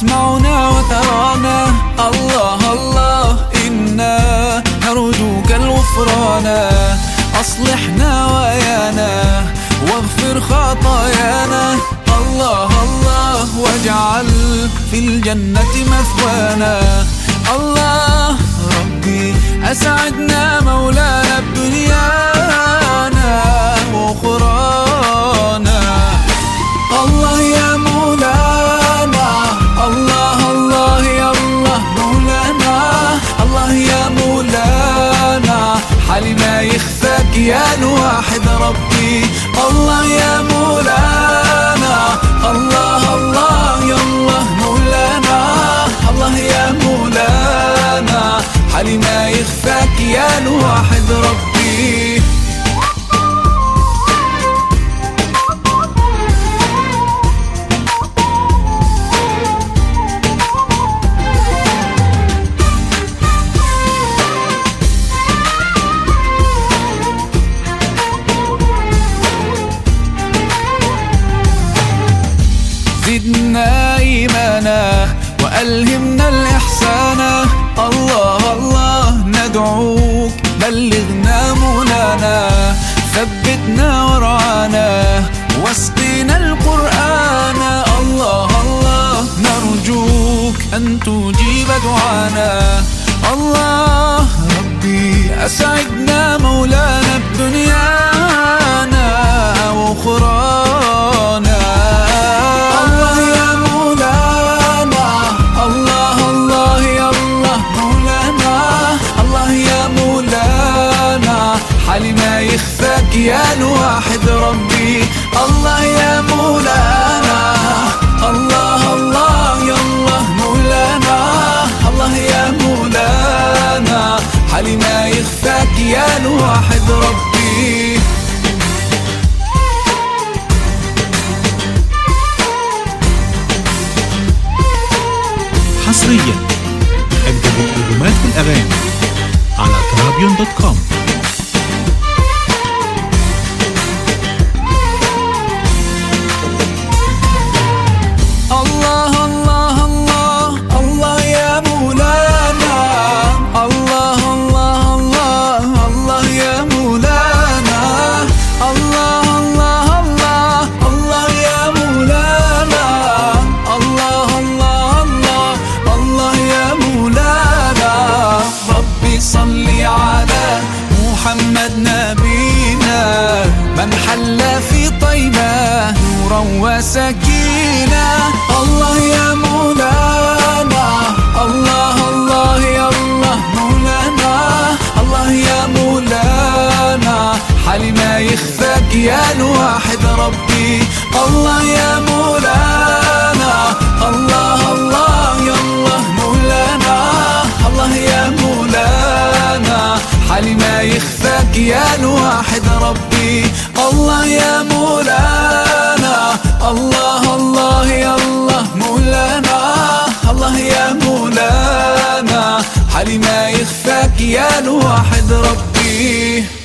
تسمعنا وترانا. الله الله إنا نرجوك الغفران أصلحنا ويانا واغفر خطايانا. الله الله واجعل في الجنة مثوانا. الله ربي أسعدنا مولانا. يخفاك يا الواحد ربي. الله يا مولانا. الله الله يا الله مولانا. الله يا مولانا. حالي ما يخفاك يا الواحد ربي. إيمانا وألهمنا الإحسان. الله الله ندعوك بلغنا منانا ثبتنا ورعانا واسقنا القرآن. الله الله نرجوك أن تجيب دعانا. الله ربي أسعدنا مولانا. حالي ما يخفاك يا الواحد ربي. الله يا مولانا. الله الله يا الله مولانا. الله يا مولانا. حالي ما يخفاك يا الواحد ربي. حصريا اكتب الألبومات والأغاني على ترابيون دوت كوم في طيبة نورا وسكينة. الله يا مولانا الله الله يا الله مولانا. الله يا مولانا حالي ما يخفاك يا الواحد ربي. الله يا مولانا الله الله يا الله مولانا. الله يا مولانا حالي ما يخفاك يا الواحد الله الله يا الله مولانا. الله يا مولانا. حالي ما يخفاك يا الواحد ربي.